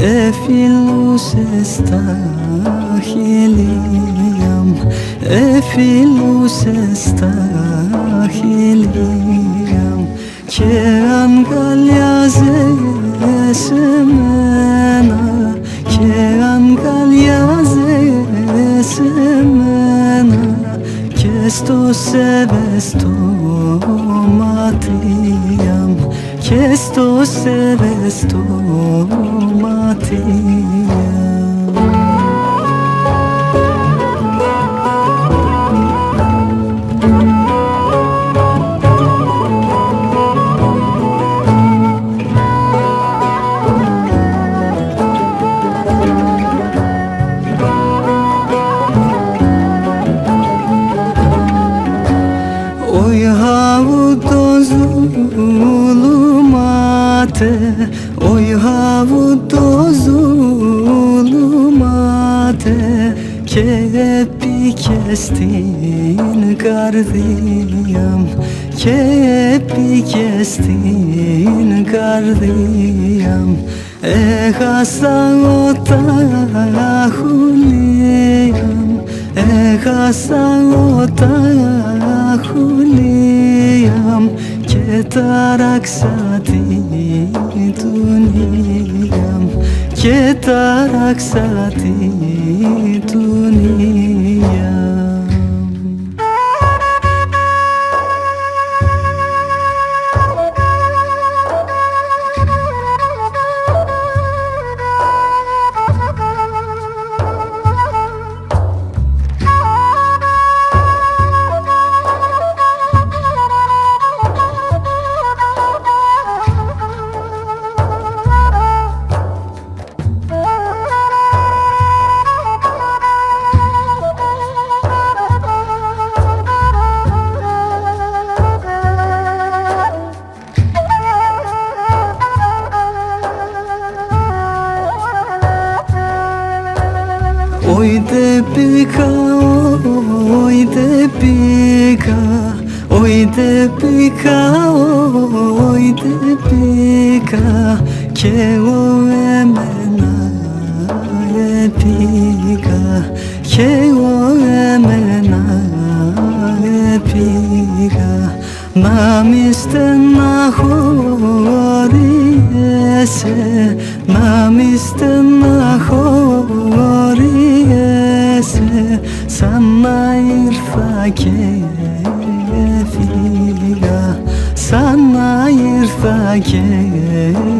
Εφιλούσες τα χειλία μου Εφιλούσες τα χειλία μου Και αγκαλιάζεσαι εμένα Και αγκαλιάζεσαι μένα και στο σεβεστό ματία μου che sto celeste mattina Oy havu dozulu μάτε, οι χαβού το ζούλου μάτε. Και επίκε στην καρδία και επίκε στην καρδία Έχασα όταν αχουλία Έχασα όταν αχουλία και ταράξα την τουνία μου και τάραξα την πήγα, όι δε πήγα Όι δε πήγα, όι δε πήγα Κι εγώ εμένα πήγα Κι εγώ εμένα πήγα Να μη στεναχωριέσαι Να μη στεναχωριέσαι kebre fila sana irfa kebre